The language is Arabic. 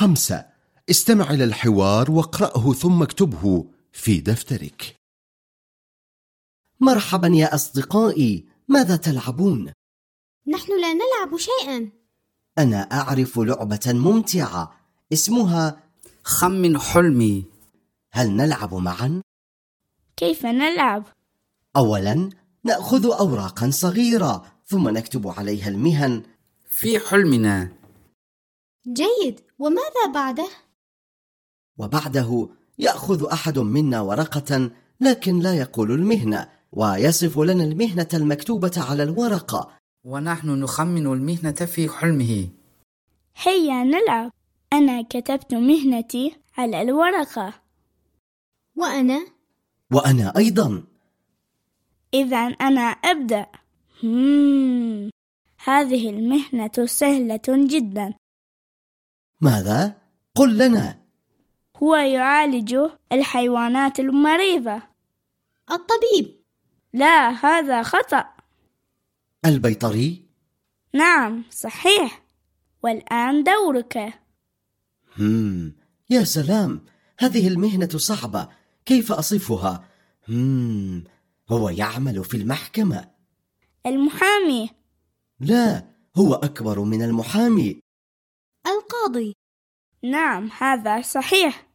خمسة. استمع إلى الحوار واقرأه ثم اكتبه في دفترك. مرحبا يا أصدقائي ماذا تلعبون؟ نحن لا نلعب شيئا. أنا أعرف لعبة ممتعة اسمها خمن حلمي. هل نلعب معا؟ كيف نلعب؟ أولا نأخذ أوراقا صغيرة ثم نكتب عليها المهن. في حلمنا. جيد. وماذا بعده؟ وبعده يأخذ أحد منا ورقة لكن لا يقول المهنة ويصف لنا المهنة المكتوبة على الورقة. ونحن نخمن المهنة في حلمه. هيا نلعب. أنا كتبت مهنتي على الورقة. وأنا؟ وأنا أيضا. إذا أنا أبدأ. مم. هذه المهنة سهلة جدا. ماذا؟ قل لنا. هو يعالج الحيوانات المريضة. الطبيب. لا هذا خطأ. البيطري؟ نعم صحيح. والآن دورك. هم يا سلام. هذه المهنة صعبة. كيف أصفها؟ هم هو يعمل في المحكمة. المحامي. لا هو أكبر من المحامي. القاضي. نعم هذا صحيح.